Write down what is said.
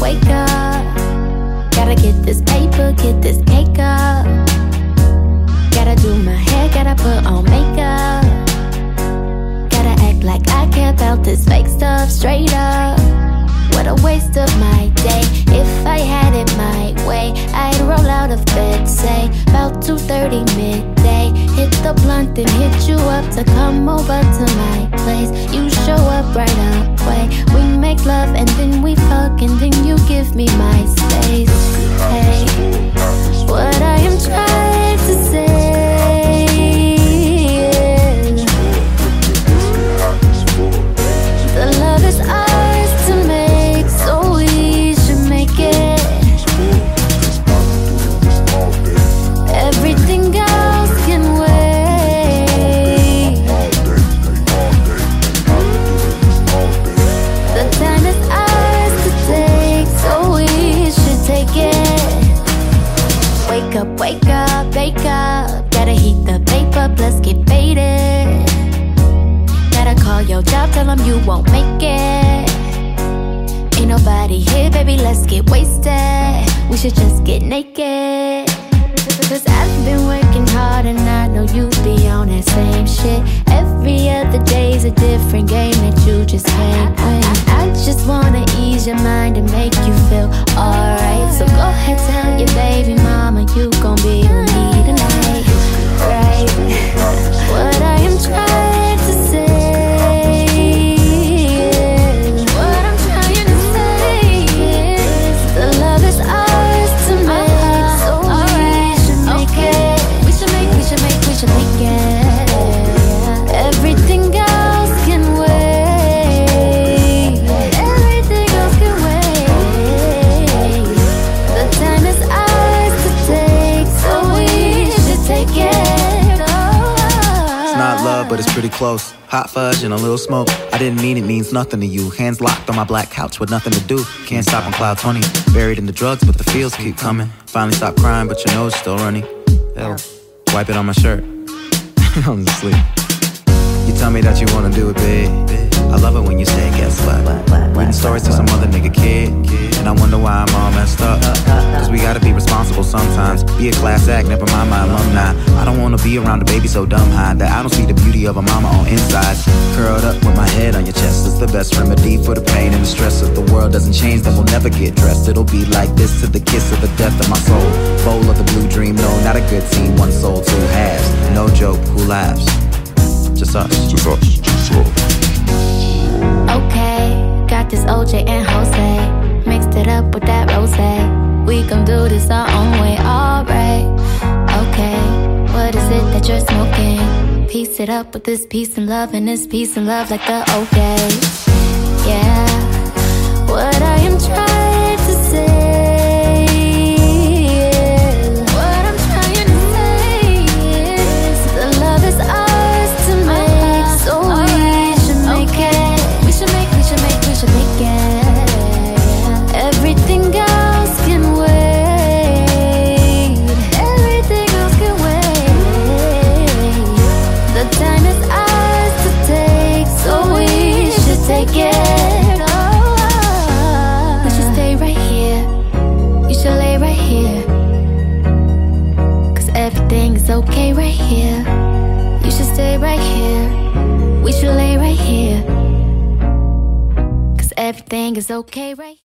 wake up. Gotta get this paper, get this cake up. Gotta do my hair, gotta put on makeup. Gotta act like I care about this fake stuff straight up. What a waste of my day. If I had it my way, I'd roll out of bed, say about 2:30 midday. Hit blunt and hit you up to come over to my place. You show up right away. We make love and then we fuck and then you give me my Wake up, wake up, wake up. Gotta heat the paper, let's get faded. Gotta call your job, tell them you won't make it. Ain't nobody here, baby, let's get wasted. We should just get naked. Cause I've been working hard and I know you be on that same shit. Every other day's a different game that you just can't win. Ease your mind and make you feel alright. So go ahead, tell your baby mama you gon' be not love, but it's pretty close. Hot fudge and a little smoke. I didn't mean it means nothing to you. Hands locked on my black couch with nothing to do. Can't stop on cloud 20. Buried in the drugs, but the feels keep coming. Finally stop crying, but your nose still running. Hell, wipe it on my shirt. I'm asleep. You tell me that you wanna do it big. I love it when you say, guess what? Reading stories to some other nigga kid. And I wonder why I'm all messed up. Sometimes. Be a class act, never mind my alumni. I don't wanna be around a baby so dumb high that I don't see the beauty of a mama on inside. Curled up with my head on your chest is the best remedy for the pain and the stress. If the world doesn't change, then we'll never get dressed. It'll be like this to the kiss of the death of my soul. Bowl of the blue dream, no, not a good team. One soul, two halves. No joke, who laughs? Just us. Just us, just us. Okay, got this OJ and Jose. Mixed it up with that rose. We gon' do this our own it up with this peace and love, and this peace and love like the days. Okay right here. You should stay right here. We should lay right here. Cause everything is okay right